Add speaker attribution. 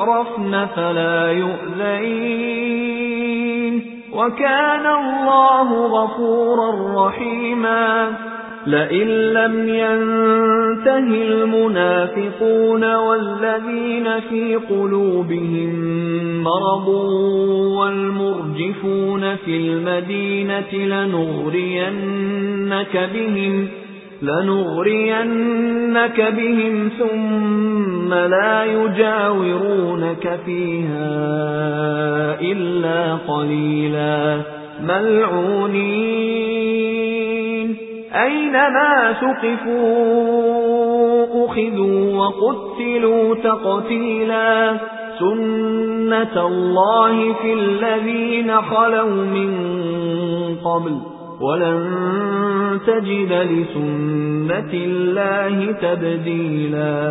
Speaker 1: يعرفن فلا يؤذين. وكان الله غفورا رحيما. لئن لم ينته المنافقون والذين في قلوبهم مرض والمرجفون في المدينة لنغرينك بهم لنغرينك بهم ثم لا يجاورونك فيها إلا قليلا. ملعونين. أينما ثقفوا أخذوا وقتلوا تقتيلا. سنة الله في الذين خلوا من قبل. ولن تجد لسنة الله تبديلا.